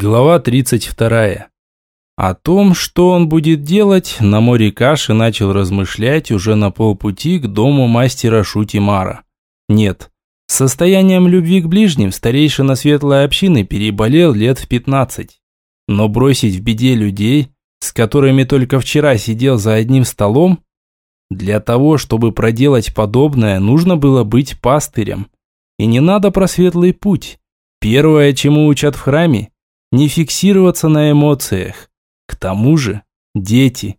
Глава 32. О том, что он будет делать, на море каши начал размышлять уже на полпути к дому мастера Шутимара. Нет, состоянием любви к ближним старейшина светлой общины переболел лет в 15. Но бросить в беде людей, с которыми только вчера сидел за одним столом, для того, чтобы проделать подобное, нужно было быть пастырем. И не надо про светлый путь. Первое, чему учат в храме – не фиксироваться на эмоциях. К тому же, дети.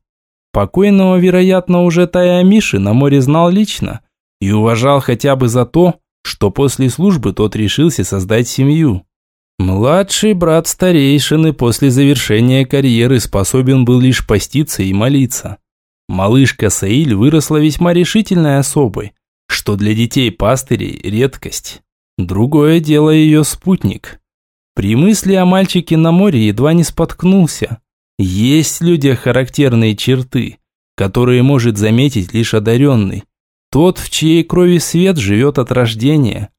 Покойного, вероятно, уже Тая Миши на море знал лично и уважал хотя бы за то, что после службы тот решился создать семью. Младший брат старейшины после завершения карьеры способен был лишь поститься и молиться. Малышка Саиль выросла весьма решительной особой, что для детей пастырей редкость. Другое дело ее спутник. При мысли о мальчике на море едва не споткнулся. Есть в людях характерные черты, которые может заметить лишь одаренный. Тот, в чьей крови свет живет от рождения.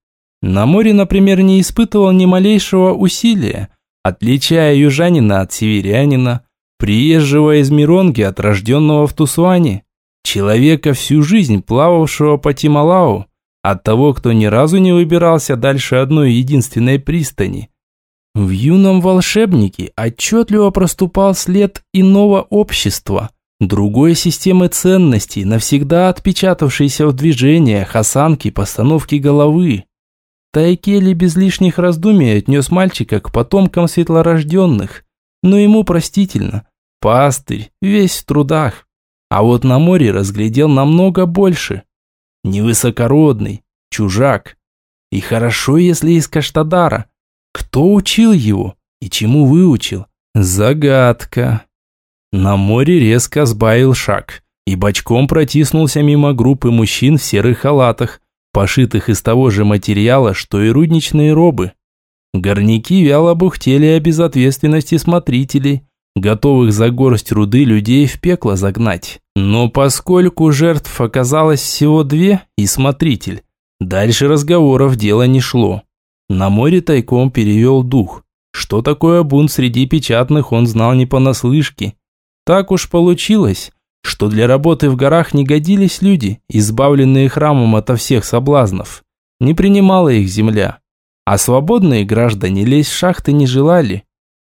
На море, например, не испытывал ни малейшего усилия, отличая южанина от северянина, приезжего из Миронги от рожденного в Тусуане, человека всю жизнь плававшего по Тималау, от того, кто ни разу не выбирался дальше одной единственной пристани, в юном волшебнике отчетливо проступал след иного общества, другой системы ценностей, навсегда отпечатавшейся в движениях, осанке, постановке головы. Тайкели без лишних раздумий отнес мальчика к потомкам светлорожденных, но ему простительно. Пастырь, весь в трудах. А вот на море разглядел намного больше. Невысокородный, чужак. И хорошо, если из Каштадара – кто учил его и чему выучил? Загадка. На море резко сбавил шаг и бочком протиснулся мимо группы мужчин в серых халатах, пошитых из того же материала, что и рудничные робы. Горняки вяло бухтели о безответственности смотрителей, готовых за горсть руды людей в пекло загнать. Но поскольку жертв оказалось всего две и смотритель, дальше разговоров дело не шло. На море тайком перевел дух. Что такое бунт среди печатных, он знал не понаслышке. Так уж получилось, что для работы в горах не годились люди, избавленные храмом ото всех соблазнов. Не принимала их земля. А свободные граждане лезть в шахты не желали.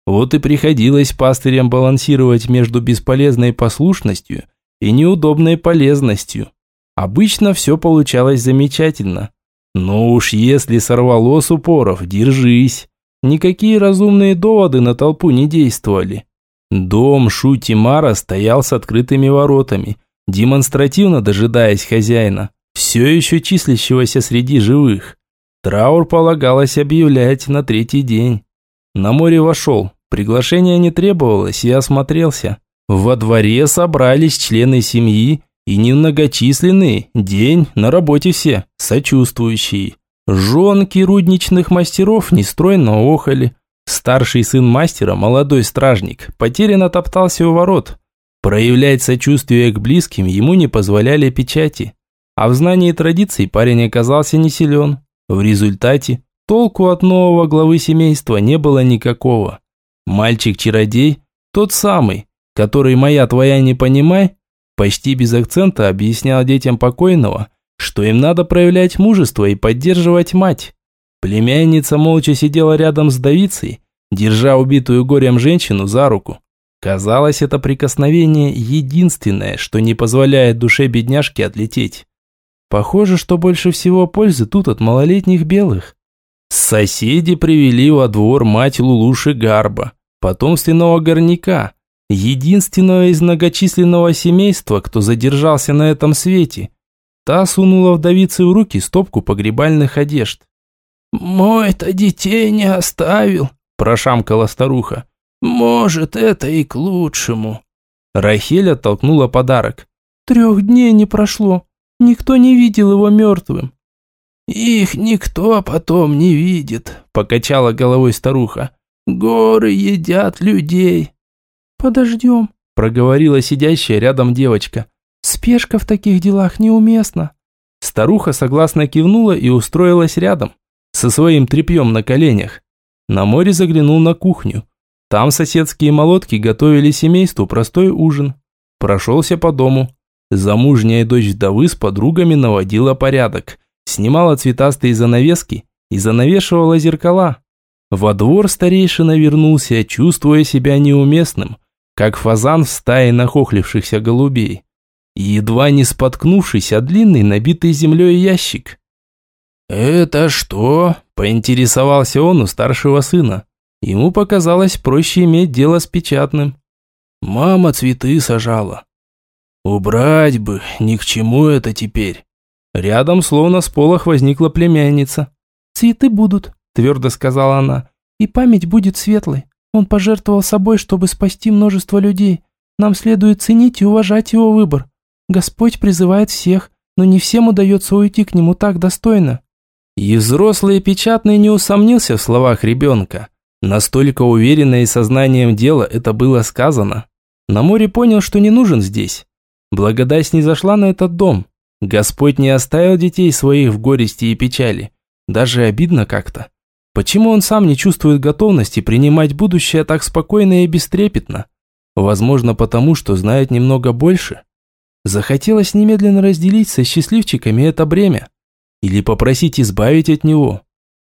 Вот и приходилось пастырям балансировать между бесполезной послушностью и неудобной полезностью. Обычно все получалось замечательно. Но уж если сорвало с упоров, держись. Никакие разумные доводы на толпу не действовали. Дом Шутимара стоял с открытыми воротами, демонстративно дожидаясь хозяина, все еще числящегося среди живых. Траур полагалось объявлять на третий день. На море вошел, приглашения не требовалось и осмотрелся. Во дворе собрались члены семьи и немногочисленные, день на работе все, сочувствующие. Жонки рудничных мастеров нестройно охали. Старший сын мастера, молодой стражник, потерянно топтался у ворот. Проявлять сочувствие к близким ему не позволяли печати. А в знании традиций парень оказался не силен. В результате толку от нового главы семейства не было никакого. Мальчик-чародей, тот самый, который моя твоя не понимай, Почти без акцента объяснял детям покойного, что им надо проявлять мужество и поддерживать мать. Племянница молча сидела рядом с Давицей, держа убитую горем женщину за руку. Казалось, это прикосновение единственное, что не позволяет душе бедняжки отлететь. Похоже, что больше всего пользы тут от малолетних белых. Соседи привели во двор мать Лулуши Гарба, потомственного горняка, единственного из многочисленного семейства, кто задержался на этом свете. Та сунула вдовице в руки стопку погребальных одежд. «Мой-то детей не оставил», – прошамкала старуха. «Может, это и к лучшему». Рахель оттолкнула подарок. «Трех дней не прошло. Никто не видел его мертвым». «Их никто потом не видит», – покачала головой старуха. «Горы едят людей, «Подождем», – проговорила сидящая рядом девочка. «Спешка в таких делах неуместна». Старуха согласно кивнула и устроилась рядом, со своим тряпьем на коленях. На море заглянул на кухню. Там соседские молотки готовили семейству простой ужин. Прошелся по дому. Замужняя дочь вдовы с подругами наводила порядок, снимала цветастые занавески и занавешивала зеркала. Во двор старейшина вернулся, чувствуя себя неуместным, как фазан в стае нахохлившихся голубей, едва не споткнувшись о длинный набитый землей ящик. «Это что?» – поинтересовался он у старшего сына. Ему показалось проще иметь дело с печатным. «Мама цветы сажала». «Убрать бы, ни к чему это теперь». Рядом, словно с полох, возникла племянница. «Цветы будут», – твердо сказала она, – «и память будет светлой. Он пожертвовал собой, чтобы спасти множество людей. Нам следует ценить и уважать его выбор. Господь призывает всех, но не всем удается уйти к нему так достойно». И взрослый печатный не усомнился в словах ребенка. Настолько уверенно и сознанием дела это было сказано. На море понял, что не нужен здесь. Благодать не зашла на этот дом. Господь не оставил детей своих в горести и печали. Даже обидно как-то. Почему он сам не чувствует готовности принимать будущее так спокойно и бестрепетно? Возможно, потому что знает немного больше. Захотелось немедленно разделить со счастливчиками это бремя или попросить избавить от него.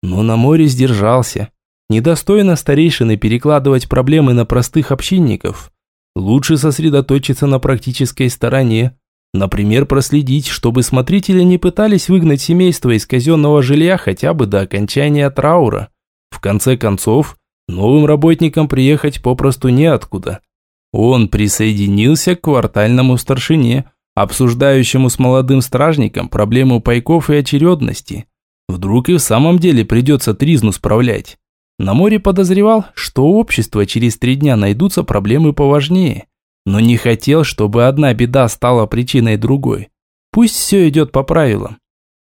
Но на море сдержался. Недостойно старейшины перекладывать проблемы на простых общинников. Лучше сосредоточиться на практической стороне. Например, проследить, чтобы смотрители не пытались выгнать семейство из казенного жилья хотя бы до окончания траура. В конце концов, новым работникам приехать попросту неоткуда. Он присоединился к квартальному старшине – обсуждающему с молодым стражником проблему пайков и очередности. Вдруг и в самом деле придется тризну справлять. На море подозревал, что у общества через три дня найдутся проблемы поважнее, но не хотел, чтобы одна беда стала причиной другой. Пусть все идет по правилам.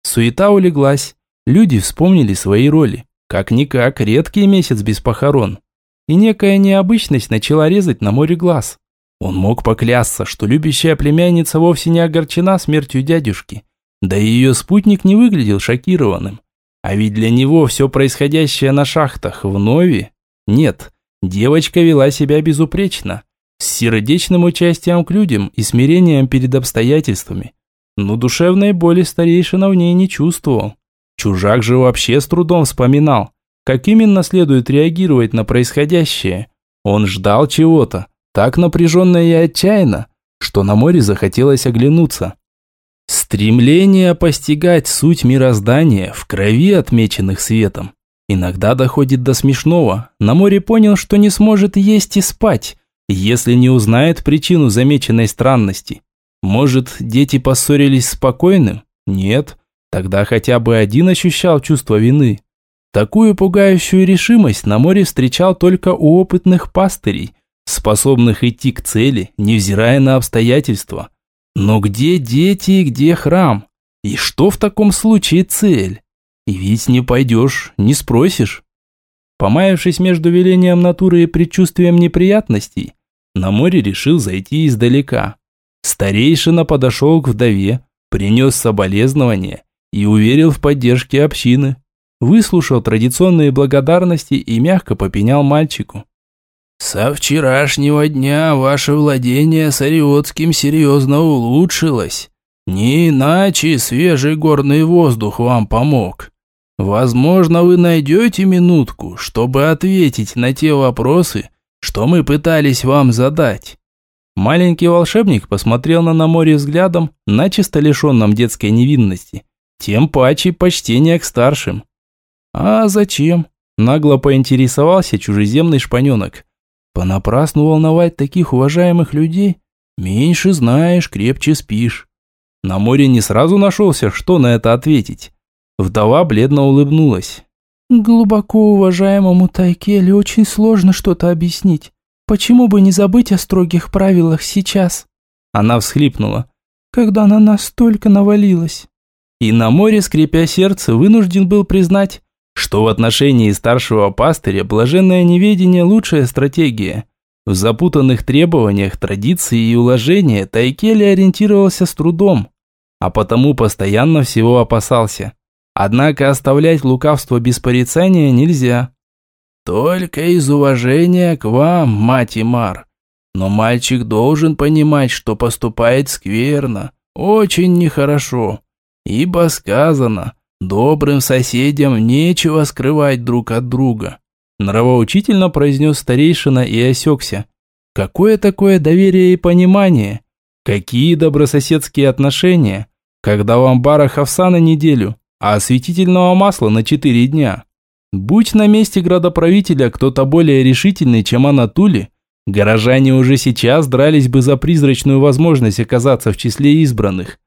Суета улеглась, люди вспомнили свои роли. Как-никак, редкий месяц без похорон. И некая необычность начала резать на море глаз. Он мог поклясться, что любящая племянница вовсе не огорчена смертью дядюшки. Да и ее спутник не выглядел шокированным. А ведь для него все происходящее на шахтах в Нови... Нет, девочка вела себя безупречно, с сердечным участием к людям и смирением перед обстоятельствами. Но душевной боли старейшина в ней не чувствовал. Чужак же вообще с трудом вспоминал, как именно следует реагировать на происходящее. Он ждал чего-то, так напряженно и отчаянно, что на море захотелось оглянуться. Стремление постигать суть мироздания в крови отмеченных светом. Иногда доходит до смешного. На море понял, что не сможет есть и спать, если не узнает причину замеченной странности. Может, дети поссорились спокойным? Нет. Тогда хотя бы один ощущал чувство вины. Такую пугающую решимость на море встречал только у опытных пастырей – способных идти к цели, невзирая на обстоятельства. Но где дети и где храм? И что в таком случае цель? И ведь не пойдешь, не спросишь. Помаявшись между велением натуры и предчувствием неприятностей, на море решил зайти издалека. Старейшина подошел к вдове, принес соболезнования и уверил в поддержке общины. Выслушал традиционные благодарности и мягко попенял мальчику. «Со вчерашнего дня ваше владение Сариотским серьезно улучшилось. Не иначе свежий горный воздух вам помог. Возможно, вы найдете минутку, чтобы ответить на те вопросы, что мы пытались вам задать». Маленький волшебник посмотрел на Наморе взглядом, начисто лишенном детской невинности. Тем паче почтения к старшим. «А зачем?» – нагло поинтересовался чужеземный шпаненок. Понапрасну волновать таких уважаемых людей? Меньше знаешь, крепче спишь. На море не сразу нашелся, что на это ответить. Вдова бледно улыбнулась. Глубоко уважаемому Тайкеле очень сложно что-то объяснить. Почему бы не забыть о строгих правилах сейчас? Она всхлипнула. Когда она настолько навалилась. И на море, скрипя сердце, вынужден был признать, что в отношении старшего пастыря блаженное неведение – лучшая стратегия. В запутанных требованиях, традиции и уложения Тайкели ориентировался с трудом, а потому постоянно всего опасался. Однако оставлять лукавство без порицания нельзя. Только из уважения к вам, мать и Мар. Но мальчик должен понимать, что поступает скверно, очень нехорошо. Ибо сказано, добрым соседям нечего скрывать друг от друга. Нравоучительно произнес старейшина и осекся. Какое такое доверие и понимание? Какие добрососедские отношения, когда у амбара овса на неделю, а осветительного масла на четыре дня? Будь на месте градоправителя кто-то более решительный, чем Анатули, горожане уже сейчас дрались бы за призрачную возможность оказаться в числе избранных.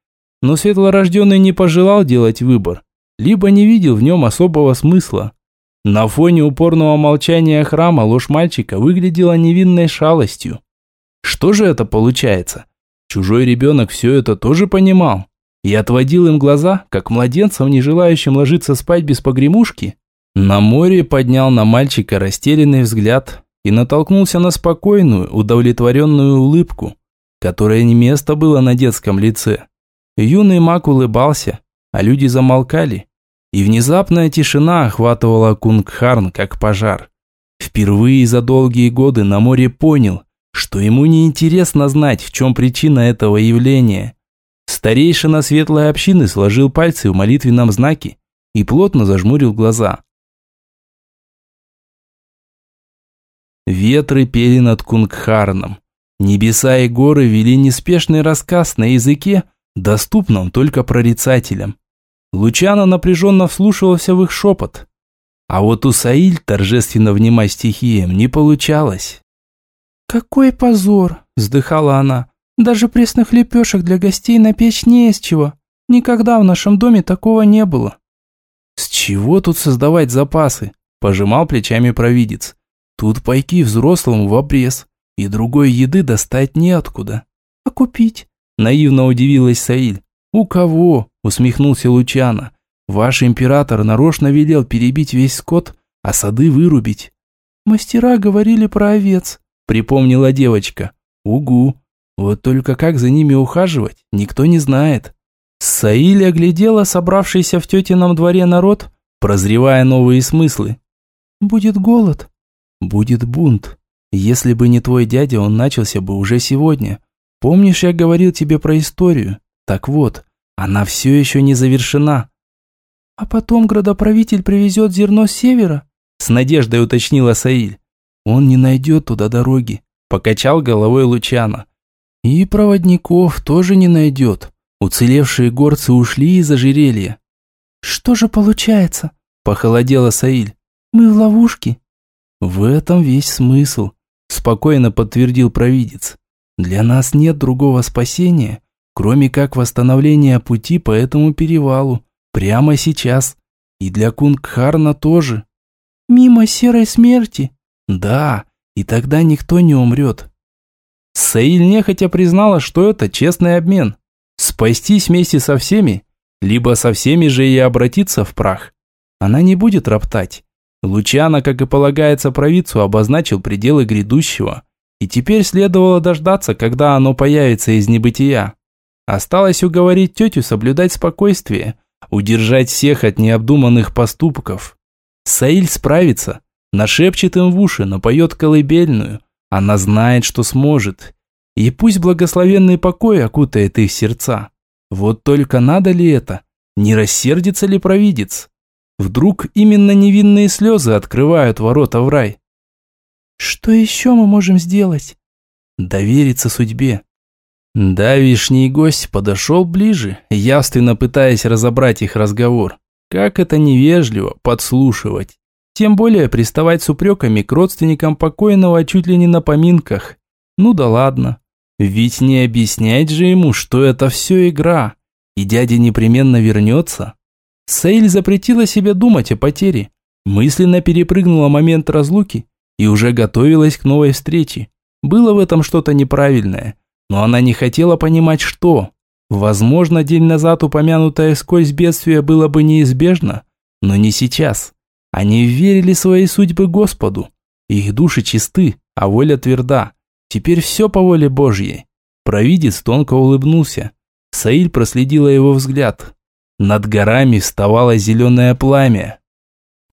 Но светлорожденный не пожелал делать выбор, либо не видел в нем особого смысла. На фоне упорного молчания храма ложь мальчика выглядела невинной шалостью. Что же это получается? Чужой ребенок все это тоже понимал и отводил им глаза, как младенцам, не желающим ложиться спать без погремушки. На море поднял на мальчика растерянный взгляд и натолкнулся на спокойную, удовлетворенную улыбку, которая не место было на детском лице. Юный маг улыбался, а люди замолкали, и внезапная тишина охватывала Кунгхарн, как пожар. Впервые за долгие годы на море понял, что ему не интересно знать, в чем причина этого явления. Старейшина светлой общины сложил пальцы в молитвенном знаке и плотно зажмурил глаза. Ветры пели над Кунгхарном. Небеса и горы вели неспешный рассказ на языке, доступном только прорицателям. Лучано напряженно вслушивался в их шепот. А вот у Саиль торжественно внимать стихиям не получалось. «Какой позор!» – вздыхала она. «Даже пресных лепешек для гостей напечь не из чего. Никогда в нашем доме такого не было». «С чего тут создавать запасы?» – пожимал плечами провидец. «Тут пайки взрослому в обрез, и другой еды достать неоткуда». «А купить?» – наивно удивилась Саиль. «У кого?» – усмехнулся Лучано. «Ваш император нарочно велел перебить весь скот, а сады вырубить». «Мастера говорили про овец», Припомнила девочка. Угу. Вот только как за ними ухаживать, никто не знает. Саиль оглядела собравшийся в тетином дворе народ, прозревая новые смыслы. «Будет голод». «Будет бунт. Если бы не твой дядя, он начался бы уже сегодня. Помнишь, я говорил тебе про историю? Так вот, она все еще не завершена». «А потом градоправитель привезет зерно с севера?» С надеждой уточнила Саиль. Он не найдет туда дороги, покачал головой Лучана. И проводников тоже не найдет. Уцелевшие горцы ушли из ожерелья. Что же получается? Похолодела Саиль. Мы в ловушке. В этом весь смысл, спокойно подтвердил провидец. Для нас нет другого спасения, кроме как восстановления пути по этому перевалу, прямо сейчас. И для Кунгхарна тоже. Мимо серой смерти, да, и тогда никто не умрет. Саиль нехотя признала, что это честный обмен. Спастись вместе со всеми, либо со всеми же и обратиться в прах. Она не будет роптать. Лучано, как и полагается провидцу, обозначил пределы грядущего. И теперь следовало дождаться, когда оно появится из небытия. Осталось уговорить тетю соблюдать спокойствие, удержать всех от необдуманных поступков. Саиль справится, Нашепчет им в уши, напоет колыбельную. Она знает, что сможет. И пусть благословенный покой окутает их сердца. Вот только надо ли это? Не рассердится ли провидец? Вдруг именно невинные слезы открывают ворота в рай? Что еще мы можем сделать? Довериться судьбе. Давишний гость подошел ближе, явственно пытаясь разобрать их разговор. Как это невежливо подслушивать. Тем более приставать с упреками к родственникам покойного чуть ли не на поминках. Ну да ладно. Ведь не объяснять же ему, что это все игра, и дядя непременно вернется. Сейль запретила себе думать о потере, мысленно перепрыгнула момент разлуки и уже готовилась к новой встрече. Было в этом что-то неправильное, но она не хотела понимать, что. Возможно, день назад упомянутое сквозь бедствие было бы неизбежно, но не сейчас. Они верили своей судьбы Господу. Их души чисты, а воля тверда. Теперь все по воле Божьей. Провидец тонко улыбнулся. Саиль проследила его взгляд. Над горами вставало зеленое пламя.